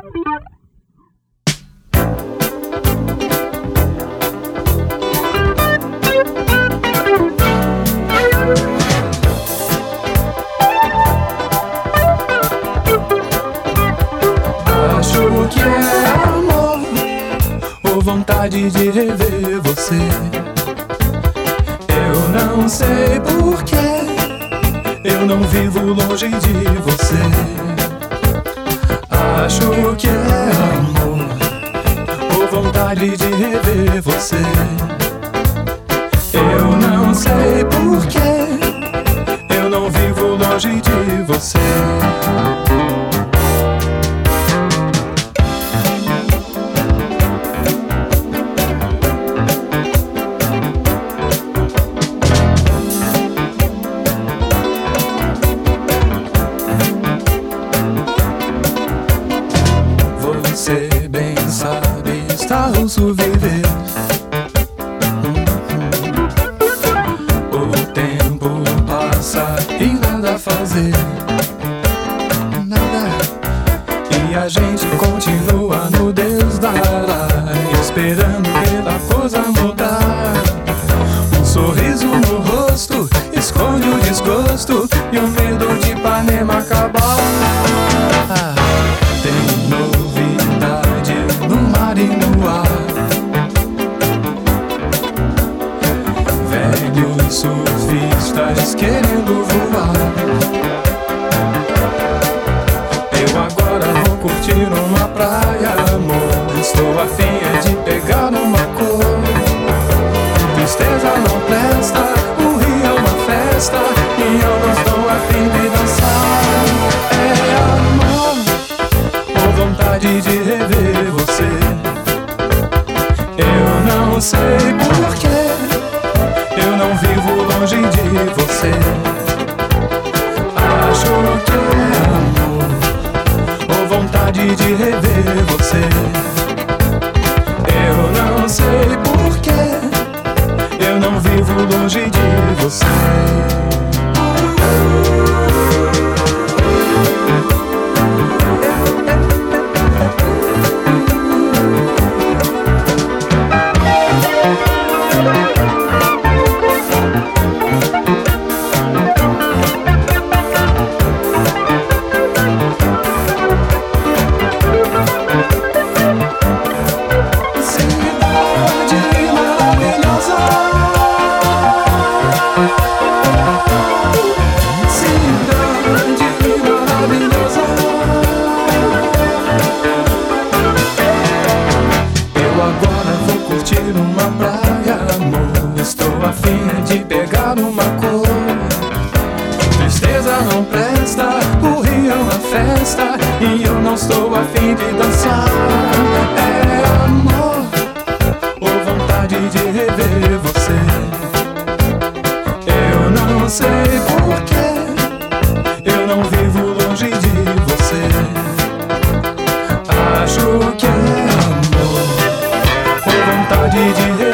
Acho que é amor ou vontade de rever você. Eu não sei porquê, eu não vivo longe de você. Acho que é amor ou vontade de rever você. Eu não sei porquê, está osso viver. O tempo passa e nada a fazer. Nada. E a gente continua no Deus dará, esperando pela coisa mudar. Um sorriso no rosto esconde o desgosto e o medo de Ipanema acabar. Querendo voar. Eu agora vou curtir uma praia, amor. Estou afim é de pegar uma cor. Tristeza não presta, o rio é uma festa. E eu não estou afim de dançar. É amor ou vontade de rever você. Eu não sei porquê, você. Acho que é amor ou vontade de rever você. Eu não sei porquê, eu não vivo longe de você. tristeza não presta. O é uma festa e eu não estou afim de dançar. É amor ou vontade de rever você. Eu não sei porquê. Eu não vivo longe de você. Acho que é amor ou vontade de rever